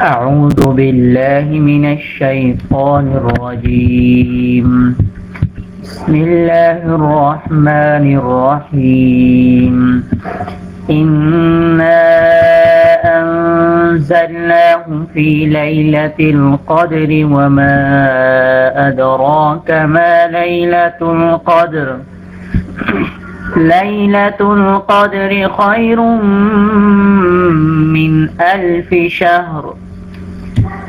أعوذ بالله من الشيطان الرجيم. بسم الله الرحمن الرحيم. إنا أنزلناه في ليلة القدر وما أدراك ما ليلة القدر. ليلة القدر خير من ألف شهر.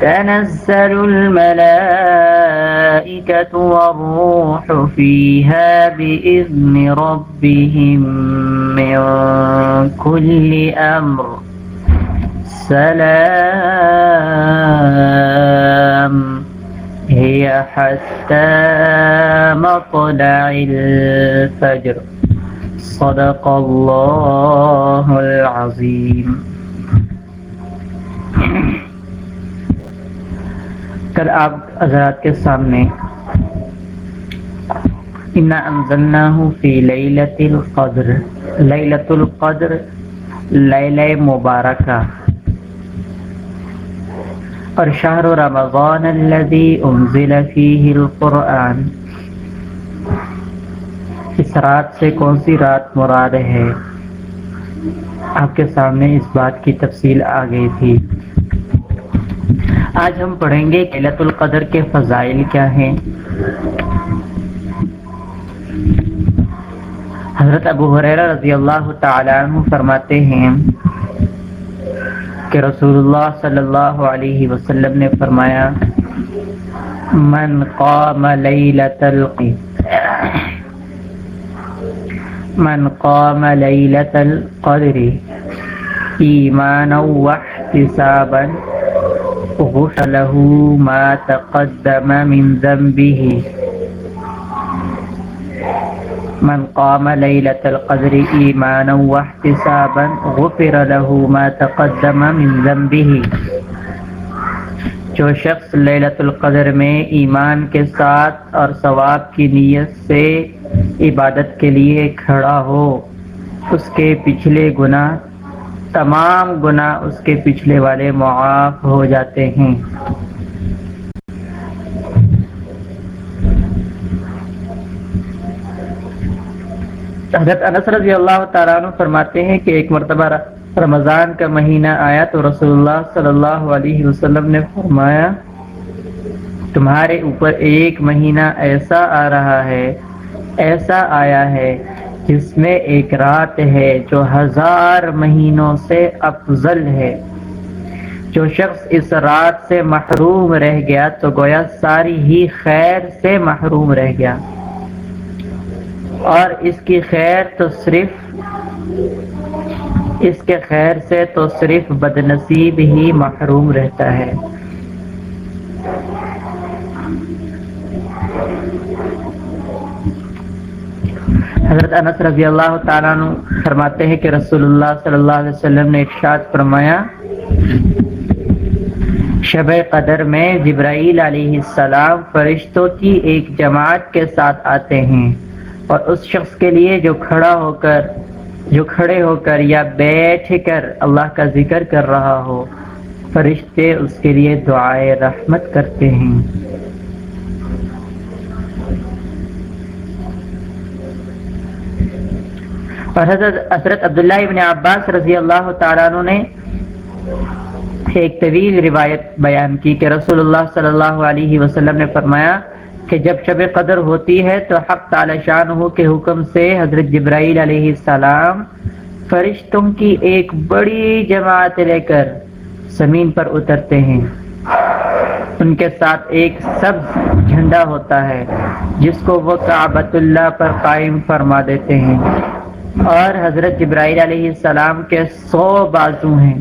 تنزل الملائكة والروح فيها بإذن ربهم من كل أمر. سلام. هي حتى مطلع الفجر. صدق الله العظيم. کل آپ حضرات کے سامنے۔ فی لیلت القدر۔ لیلت القدر لیلہ مبارکہ۔ اور شہر رمضان الذي انزل فيه القرآن۔ اس رات سے کون سی رات مراد ہے؟ آپ کے سامنے اس بات کی تفصیل آ گئی تھی۔ آج ہم پڑھیں گے للت القدر کے فضائل کیا ہیں۔ حضرت ابو حریرہ رضی اللہ تعالیٰ عنہ فرماتے ہیں کہ رسول اللہ صلی اللہ علیہ وسلم نے فرمایا، من قام لیلت القدر من قام لیلت القدر ایمانا واحتسابا غفر له ما تقدم من ذنبه من قام ليلة القدر إيمانا واحتسابا غفر له ما تقدم من ذنبه جو شخص لیلت القدر میں ایمان کے ساتھ اور ثواب کی نیت سے عبادت کے لیے کھڑا ہو، اس کے پچھلے گناہ تمام گناہ اس کے پچھلے والے معاف ہو جاتے ہیں۔ حضرت انس رضی اللہ تعالیٰ عنہ فرماتے ہیں کہ ایک مرتبہ رمضان کا مہینہ آیا تو رسول اللہ صلی اللہ علیہ وسلم نے فرمایا، تمہارے اوپر ایک مہینہ ایسا آ رہا ہے، ایسا آیا ہے جس میں ایک رات ہے جو ہزار مہینوں سے افضل ہے۔ جو شخص اس رات سے محروم رہ گیا تو گویا ساری ہی خیر سے محروم رہ گیا۔ اور اس کی خیر تو صرف اس کے خیر سے تو صرف بد نصیب ہی محروم رہتا ہے۔ حضرت انس رضی اللہ تعالیٰ عنہ فرماتے ہیں کہ رسول اللہ صلی اللہ علیہ وسلم نے ارشاد فرمایا، شب قدر میں جبرائیل علیہ السلام فرشتوں کی ایک جماعت کے ساتھ آتے ہیں اور اس شخص کے لیے جو کھڑا ہو کر، جو کھڑے ہو کر یا بیٹھ کر اللہ کا ذکر کر رہا ہو، فرشتے اس کے لیے دعائے رحمت کرتے ہیں۔ اور حضرت حضرت عبداللہ ابن عباس رضی اللہ تعالیٰ عنہ نے ایک طویل روایت بیان کی کہ رسول اللہ صلی اللہ علیہ وسلم نے فرمایا کہ جب شب قدر ہوتی ہے تو حق تعالی شان کے حکم سے حضرت جبرائیل علیہ السلام فرشتوں کی ایک بڑی جماعت لے کر زمین پر اترتے ہیں۔ ان کے ساتھ ایک سبز جھنڈا ہوتا ہے جس کو وہ کعبۃ اللہ پر قائم فرما دیتے ہیں۔ اور حضرت جبرائیل علیہ السلام کے سو بازو ہیں،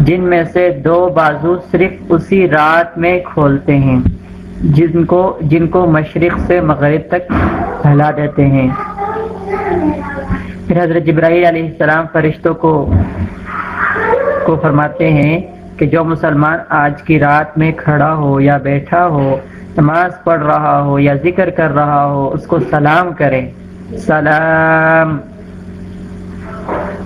جن میں سے دو بازو صرف اسی رات میں کھولتے ہیں، جن کو جن کو مشرق سے مغرب تک پھیلا دیتے ہیں۔ پھر حضرت جبرائیل علیہ السلام فرشتوں کو کو فرماتے ہیں کہ جو مسلمان آج کی رات میں کھڑا ہو یا بیٹھا ہو، نماز پڑھ رہا ہو یا ذکر کر رہا ہو، اس کو سلام کرے سلام۔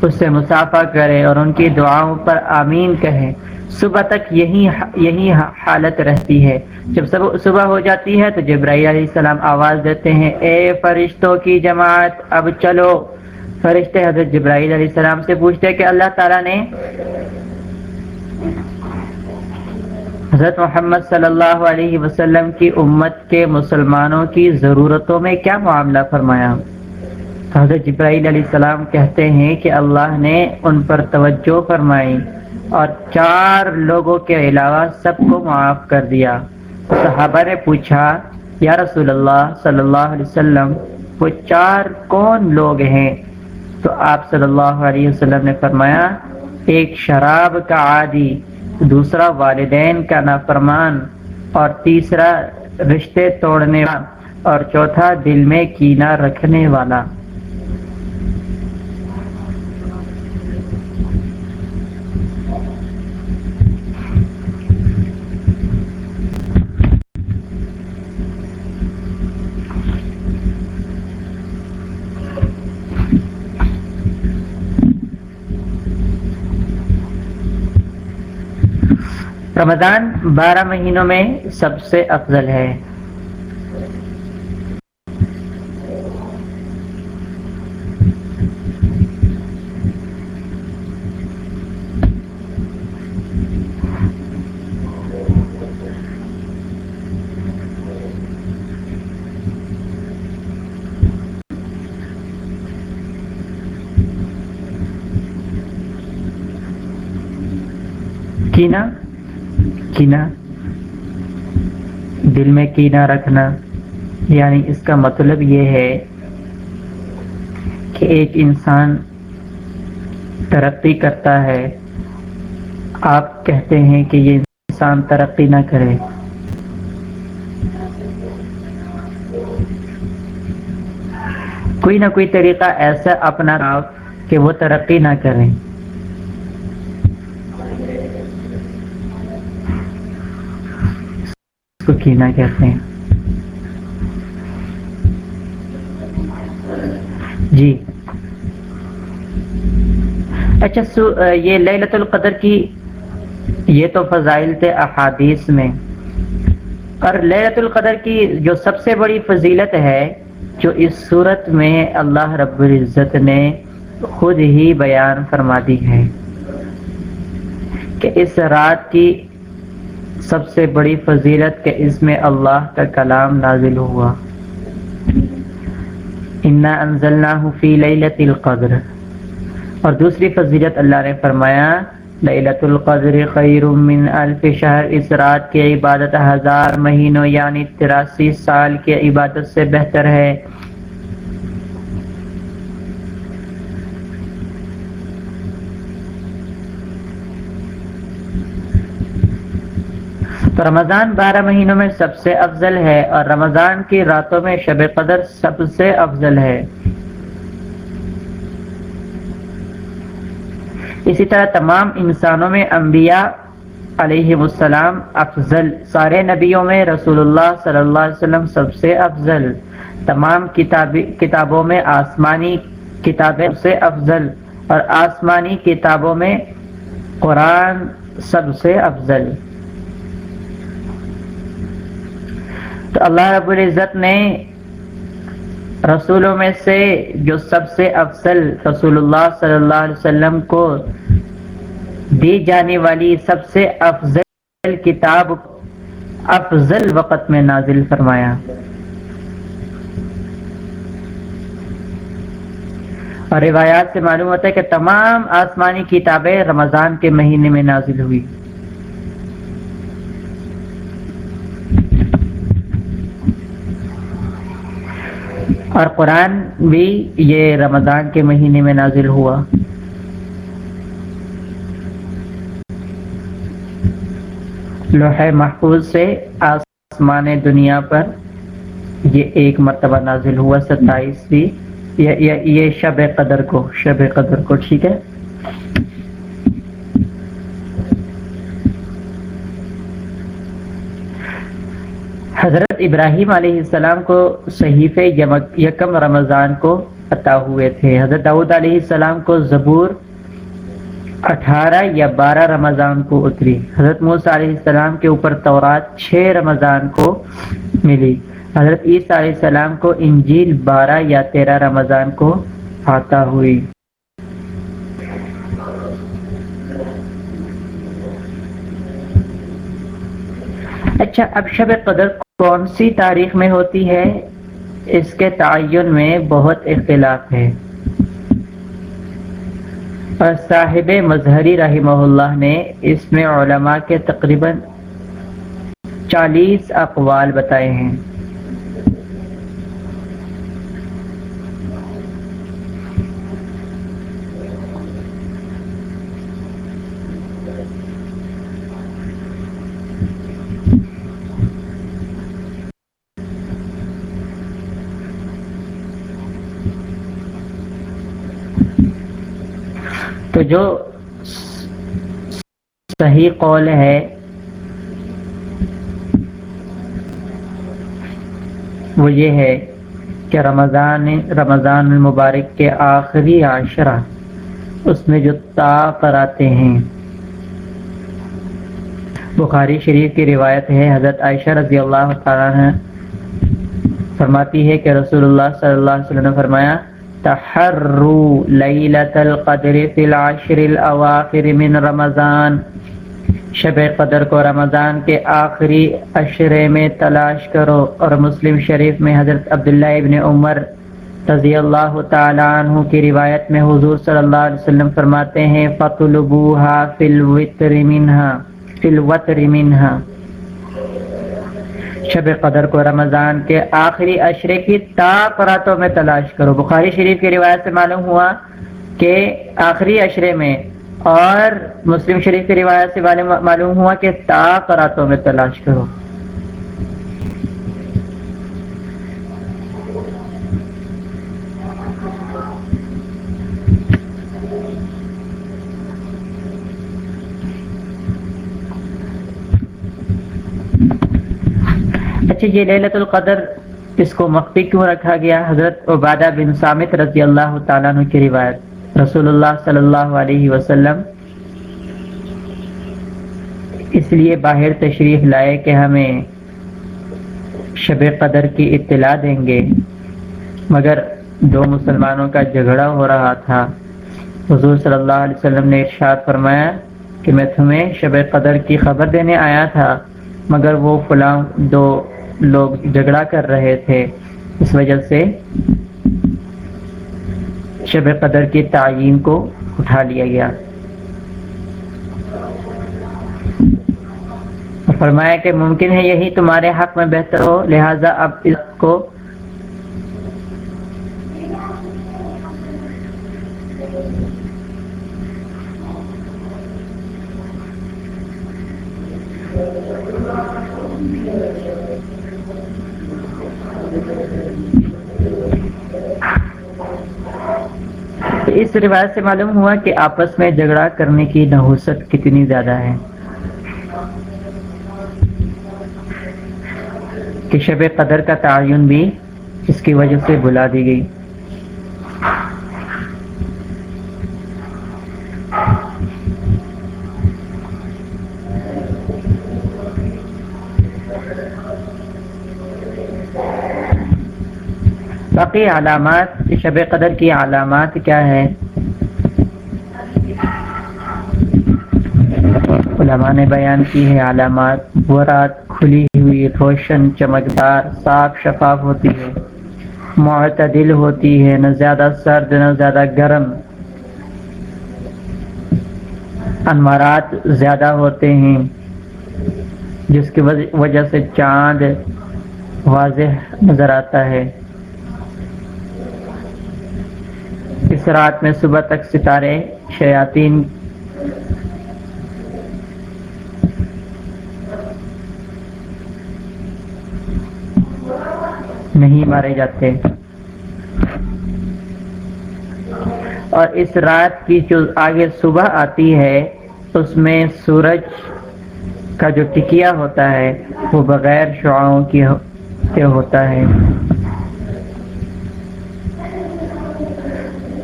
اس سے مسافہ کرے اور ان کی دعاؤں پر آمین کہیں صبح تک یہی یہی حالت رہتی ہے۔ جب صبح ہو جاتی ہے تو جبرائیل علیہ السلام آواز دیتے ہیں، اے فرشتوں کی جماعت، اب چلو۔ فرشتے حضرت جبرائیل علیہ السلام سے پوچھتے ہیں کہ اللہ تعالیٰ نے حضرت محمد صلی اللہ علیہ وسلم کی امت کے مسلمانوں کی ضرورتوں میں کیا معاملہ فرمایا؟ حضرت جبرائیل علیہ السلام کہتے ہیں کہ اللہ نے ان پر توجہ فرمائی اور چار لوگوں کے علاوہ سب کو معاف کر دیا۔ صحابہ نے پوچھا، یا رسول اللہ صلی اللہ علیہ وسلم، وہ چار کون لوگ ہیں؟ تو آپ صلی اللہ علیہ وسلم نے فرمایا، ایک شراب کا عادی، دوسرا والدین کا نافرمان، اور تیسرا رشتے توڑنے والا، اور چوتھا دل میں کینہ رکھنے والا۔ رمضان بارہ مہینوں میں سب سے افضل ہے۔ کینا؟ کینا، دل میں کینا رکھنا۔ یعنی اس کا مطلب یہ ہے کہ ایک انسان ترقی کرتا ہے۔ آپ کہتے ہیں کہ یہ انسان ترقی نہ کرے۔ کوئی نہ کوئی طریقہ ایسا اپنا کہ وہ ترقی نہ کریں کو کینا کہتے ہیں۔ جی۔ اچھا یہ للت القدر کی، یہ تو فضائل تھے احادیث میں۔ اور للت القدر کی جو سب سے بڑی فضیلت ہے، جو اس صورت میں اللہ رب العزت نے خود ہی بیان فرما دی ہے کہ اس رات کی سب سے بڑی فضیلت کہ اس میں اللہ کا کلام نازل ہوا۔ انا انزلناہ فی لیلت القدر۔ اور دوسری فضیلت اللہ نے فرمایا لیلت القدر خیر من الف شہر اس رات کی عبادت ہزار مہینوں یعنی تراسی سال کی عبادت سے بہتر ہے۔ تو رمضان بارہ مہینوں میں سب سے افضل ہے اور رمضان کی راتوں میں شب قدر سب سے افضل ہے۔ اسی طرح تمام انسانوں میں انبیاء علیہ السلام افضل، سارے نبیوں میں رسول اللہ صلی اللہ علیہ وسلم سب سے افضل، تمام کتابوں میں آسمانی کتابیں سے افضل اور آسمانی کتابوں میں قرآن سب سے افضل۔ تو اللہ رب العزت نے رسولوں میں سے جو سب سے افضل رسول اللہ صلی اللہ علیہ وسلم کو دی جانے والی سب سے افضل کتاب افضل وقت میں نازل فرمایا۔ اور روایات سے معلوم ہوتا ہے کہ تمام آسمانی کتابیں رمضان کے مہینے میں نازل ہوئی۔ اور قرآن بھی یہ رمضان کے مہینے میں نازل ہوا۔ لوہے محفوظ سے آسمان دنیا پر یہ ایک مرتبہ نازل ہوا، ستائیسویں یہ شب قدر کو، شب قدر کو، ٹھیک ہے؟ حضرت ابراہیم علیہ السلام کو صحیف یکم رمضان کو عطا ہوئے تھے۔ حضرت داود علیہ السلام کو زبور اٹھارہ یا بارہ رمضان کو اتری۔ حضرت موسیٰ علیہ السلام کے اوپر تورات چھ رمضان کو ملی۔ حضرت عیسیٰ علیہ السلام کو انجیل بارہ یا تیرہ رمضان کو آتا ہوئی۔ اچھا اب شب قدر کون سی تاریخ میں ہوتی ہے؟ اس کے تعین میں بہت اختلاف ہے۔ اور صاحب مظہری رحمہ اللہ نے اس میں علماء کے تقریباً چالیس اقوال بتائے ہیں۔ تو جو صحیح قول ہے، وہ یہ ہے کہ رمضان رمضان المبارک کے آخری عاشرہ اس میں جو طاقر آتے ہیں۔ بخاری شریف کی روایت ہے، حضرت عائشہ رضی اللہ تعالیٰ فرماتی ہے کہ رسول اللہ صلی اللہ علیہ وسلم نے فرمایا تحروا لیلت القدر فی العشر الاواخر من رمضان۔ شب قدر کو رمضان کے آخری عشرے میں تلاش کرو۔ اور مسلم شریف میں حضرت عبداللہ ابن عمر رضی اللہ تعالیٰ عنہ کی روایت میں حضور صلی اللہ علیہ وسلم فرماتے ہیں، فَطُلُبُوهَا فِي الْوِتْرِ مِنْهَا۔ فِي الْوَتْرِ مِنْهَا۔ شب قدر کو رمضان کے آخری اشرے کی تا راتوں میں تلاش کرو۔ بخاری شریف کی روایت سے معلوم ہوا کہ آخری اشرے میں اور مسلم شریف کی روایت سے معلوم ہوا کہ تا راتوں میں تلاش کرو اچھا یہ للت القدر اس کو مخفی کیوں رکھا گیا؟ حضرت عبادہ بن سامت رضی اللہ تعالیٰ عنہ کی روایت۔ رسول اللہ صلی اللہ علیہ وسلم اس لیے باہر تشریف لائے کہ ہمیں شب قدر کی اطلاع دیں گے۔ مگر دو مسلمانوں کا جھگڑا ہو رہا تھا۔ حضور صلی اللہ علیہ وسلم نے ارشاد فرمایا کہ میں تمہیں شب قدر کی خبر دینے آیا تھا، مگر وہ فلاں دو لوگ جھگڑا کر رہے تھے۔ اس وجہ سے شب قدر کے تعین کو اٹھا لیا گیا۔ فرمایا کہ ممکن ہے یہی تمہارے حق میں بہتر ہو، لہٰذا اب اس کو اس روایت سے معلوم ہوا کہ آپس میں جھگڑا کرنے کی نحوست کتنی زیادہ ہے۔ کہ شب قدر کا تعین بھی اس کی وجہ سے بلا دی گئی۔ باقی علامات شب قدر کی علامات کیا ہے علماء نے بیان کی ہے علامات۔ وہ رات کھلی ہوئی، روشن، چمکدار، صاف شفاف ہوتی ہے۔ معتدل ہوتی ہے، نہ زیادہ سرد، نہ زیادہ گرم۔ انوارات زیادہ ہوتے ہیں، جس کی وجہ سے چاند واضح نظر آتا ہے۔ اس رات میں صبح تک ستارے، شیاطین؟ نہیں مارے جاتے۔ اور اس رات کی جو آگے صبح آتی ہے، اس میں سورج کا جو ٹکیا ہوتا ہے، وہ بغیر شعاؤں کی ہوتا ہے۔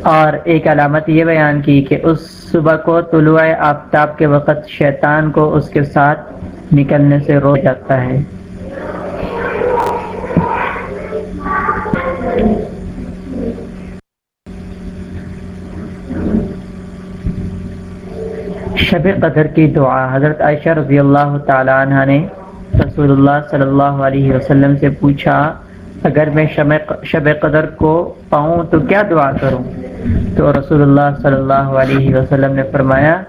اور ایک علامت یہ بیان کی کہ اس صبح کو طلوع آفتاب کے وقت شیطان کو اس کے ساتھ نکلنے سے رو جاتا ہے۔ شب قدر کی دعا۔ حضرت عائشہ رضی اللہ تعالی عنہ نے رسول اللہ صلی اللہ علیہ وسلم سے پوچھا، اگر میں شب قدر کو پاؤں تو کیا دعا کروں؟ تو رسول اللہ صلی اللہ علیہ وسلم نے فرمایا،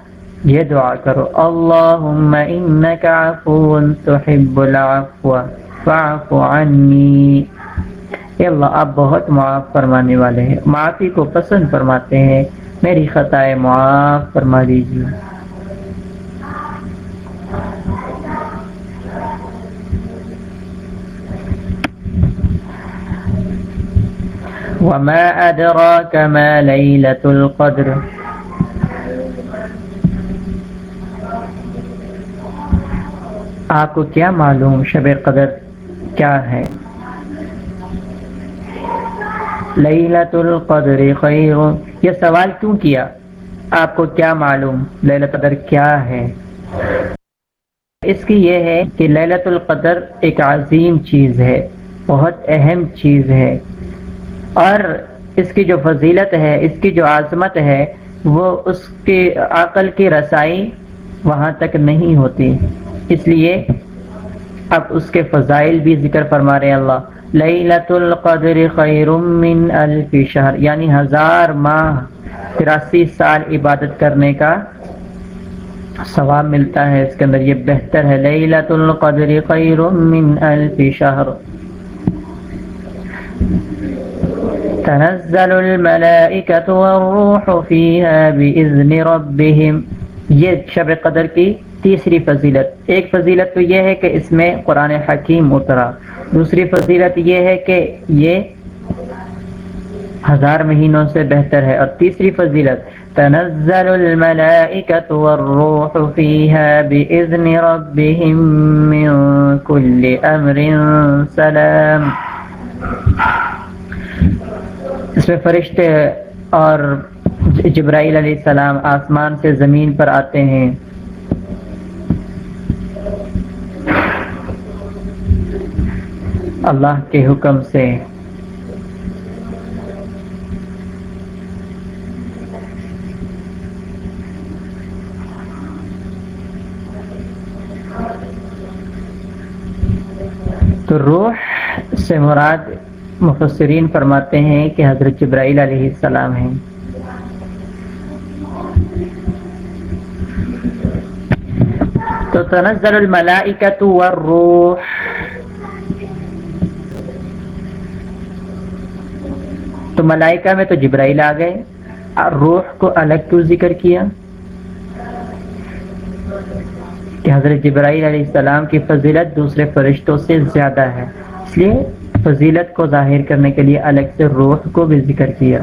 یہ دعا کرو۔ اللہم انکا عفو تحب العفو فعف عنی۔ اے اللہ، آپ بہت معاف فرمانے والے ہیں۔ معافی کو پسند فرماتے ہیں۔ میری خطائے معاف فرما دیجیے۔ وما أدراك ما ليلة القدر. آپ کو کیا معلوم شب قدر کیا ہے؟ لیلت القدر خیر. یہ سوال کیوں کیا؟ آپ کو کیا معلوم لیلت القدر کیا ہے؟ اس کی یہ ہے کہ لیلت القدر ایک عظیم چیز ہے، بہت اہم چیز ہے۔ اور اس کی جو فضیلت ہے، اس کی جو عظمت ہے، وہ اس کی عقل کی رسائی وہاں تک نہیں ہوتی۔ اس لیے اب اس کے فضائل بھی ذکر فرما رہے اللہ۔ لیلت القدر خیر من الف شہر یعنی ہزار ماہ، تراسی سال عبادت کرنے کا ثواب ملتا ہے۔ اس کے اندر یہ بہتر ہے۔ لیلت القدر خیر من الف شہر۔ تنزل الملائکت والروح فیہا بإذن ربهم. یہ شب قدر کی تیسری فضیلت. ایک فضیلت تو یہ ہے کہ اس میں قرآن حکیم اترا. دوسری فضیلت یہ ہے کہ یہ ہزار مہینوں سے بہتر ہے. اور تیسری فضیلت، تنزل الملائکت والروح فیہا بإذن ربهم من کل امر سلام. اس میں فرشتے اور جبرائیل علیہ السلام آسمان سے زمین پر آتے ہیں۔ اللہ کے حکم سے۔ تو روح سے مراد مفسرین فرماتے ہیں کہ حضرت جبرائیل علیہ السلام ہیں۔ تو تنزل الملائکت والروح۔ تو ملائکہ میں تو جبرائیل آ گئے۔ اور روح کو الگ کیوں ذکر کیا؟ کہ حضرت جبرائیل علیہ السلام کی فضیلت دوسرے فرشتوں سے زیادہ ہے۔ اس لیے فضیلت کو ظاہر کرنے کے لیے الگ سے روح کو بھی ذکر کیا۔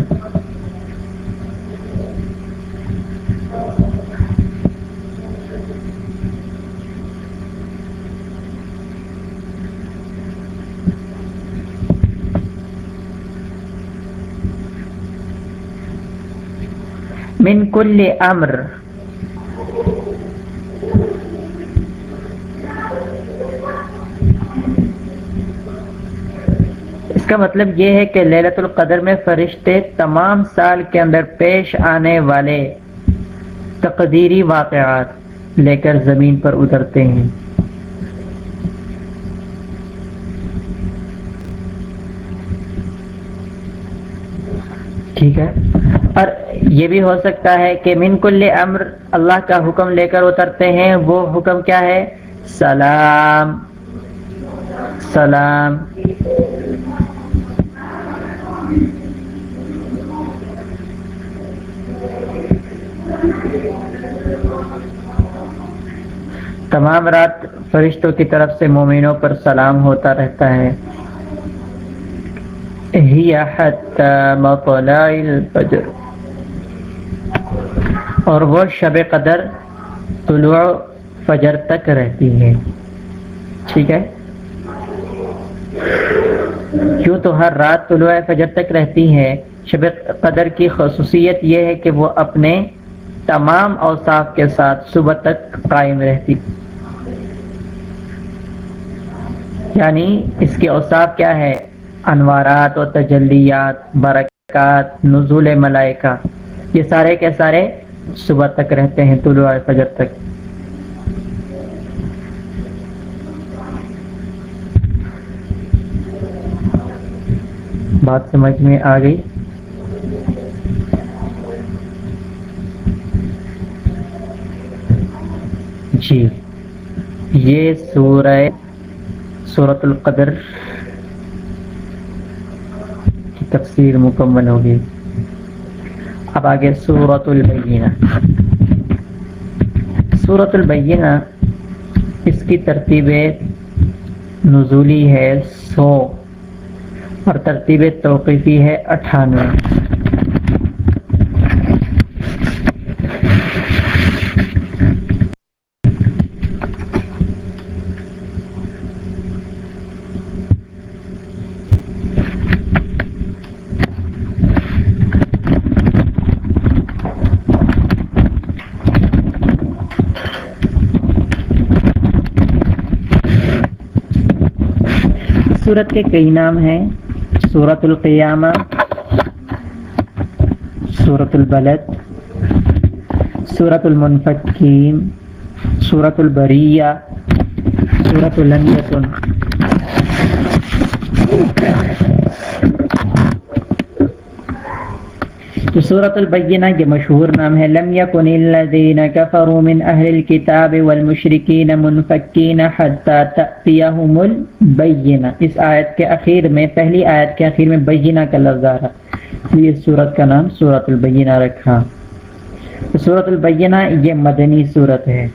من کل امر اس کا مطلب یہ ہے کہ للت القدر میں فرشتے تمام سال کے اندر پیش آنے والے تقدیری واقعات لے کر زمین پر اترتے ہیں۔ ٹھیک ہے۔ اور یہ بھی ہو سکتا ہے کہ من کل امر اللہ کا حکم لے کر اترتے ہیں۔ وہ حکم کیا ہے؟ سلام۔ سلام۔ تمام رات فرشتوں کی طرف سے مومنوں پر سلام ہوتا رہتا ہے۔ مطلع الفجر۔ اور وہ شب قدر طلوع فجر تک رہتی ہے۔ ٹھیک ہے؟ کیوں تو ہر رات طلوع فجر تک رہتی ہے شب قدر کی خصوصیت یہ ہے کہ وہ اپنے تمام اوصاف کے ساتھ صبح تک قائم رہتی۔ یعنی اس کے اوصاف کیا ہے انوارات و تجلیات، برکات، نزول ملائکہ، یہ سارے کے سارے صبح تک رہتے ہیں طلوع فجر تک۔ بات سمجھ میں آ گئی۔ جی یہ سورہ صورت القدر کی تفسیر مکمل ہوگی۔ اب آگے سورت البینہ سورت البینہ اس کی ترتیب نزولی ہے سو۔ اور ترتیب توقیفی ہے اٹھانوے۔ سورت کے کئی نام ہیں۔ سورت القیامہ سورت البلد سورت المنفقیم سورت البریہ سورت المیتن تو سورت البینہ کے مشہور نام ہے، لم يكن الذين كفروا من اهل الكتاب والمشركين منفكين حتى تأتيهم البینہ۔ اس آیت کے اخیر میں، پہلی آیت کے اخیر میں بینہ کا لفظ آ رہا یہ سورت کا نام سورت البینہ رکھا۔ تو سورت البینہ یہ مدنی سورت ہے۔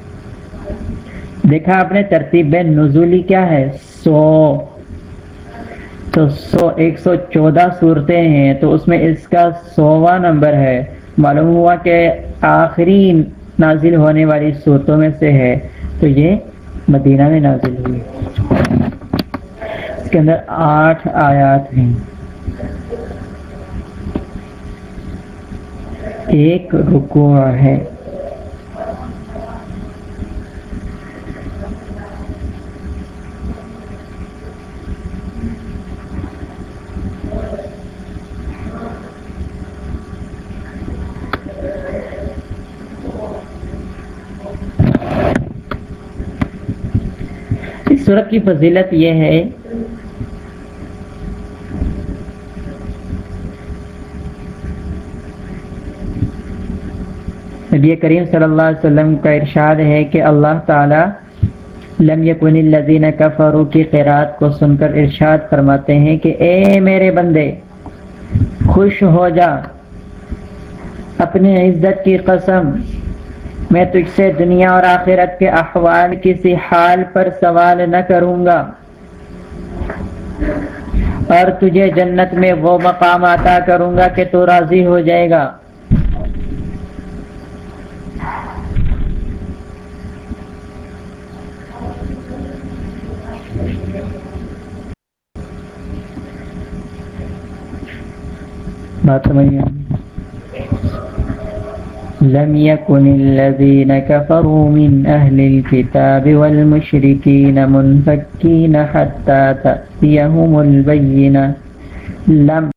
دیکھا آپ نے ترتیب نزولی کیا ہے؟ سو۔ تو سو ایک سو چودہ صورتیں ہیں تو اس میں اس کا سواں نمبر ہے۔ معلوم ہوا کہ آخری نازل ہونے والی صورتوں میں سے ہے۔ تو یہ مدینہ میں نازل ہوئی۔ اس کے اندر آٹھ آیات ہیں۔ ایک رکوع ہے۔ صورت کی فضیلت یہ ہے نبی کریم صلی اللہ علیہ وسلم کا ارشاد ہے کہ اللہ تعالی لم یکن الذین کفروا کی قرات کو سن کر ارشاد فرماتے ہیں کہ اے میرے بندے، خوش ہو جا، اپنی عزت کی قسم میں تجھ سے دنیا اور آخرت کے احوال کسی حال پر سوال نہ کروں گا۔ اور تجھے جنت میں وہ مقام عطا کروں گا کہ تو راضی ہو جائے گا۔ بات سمجھ لم يكن الذين كفروا من أهل الكتاب والمشركين منفكين حتى تأتيهم البينة. لم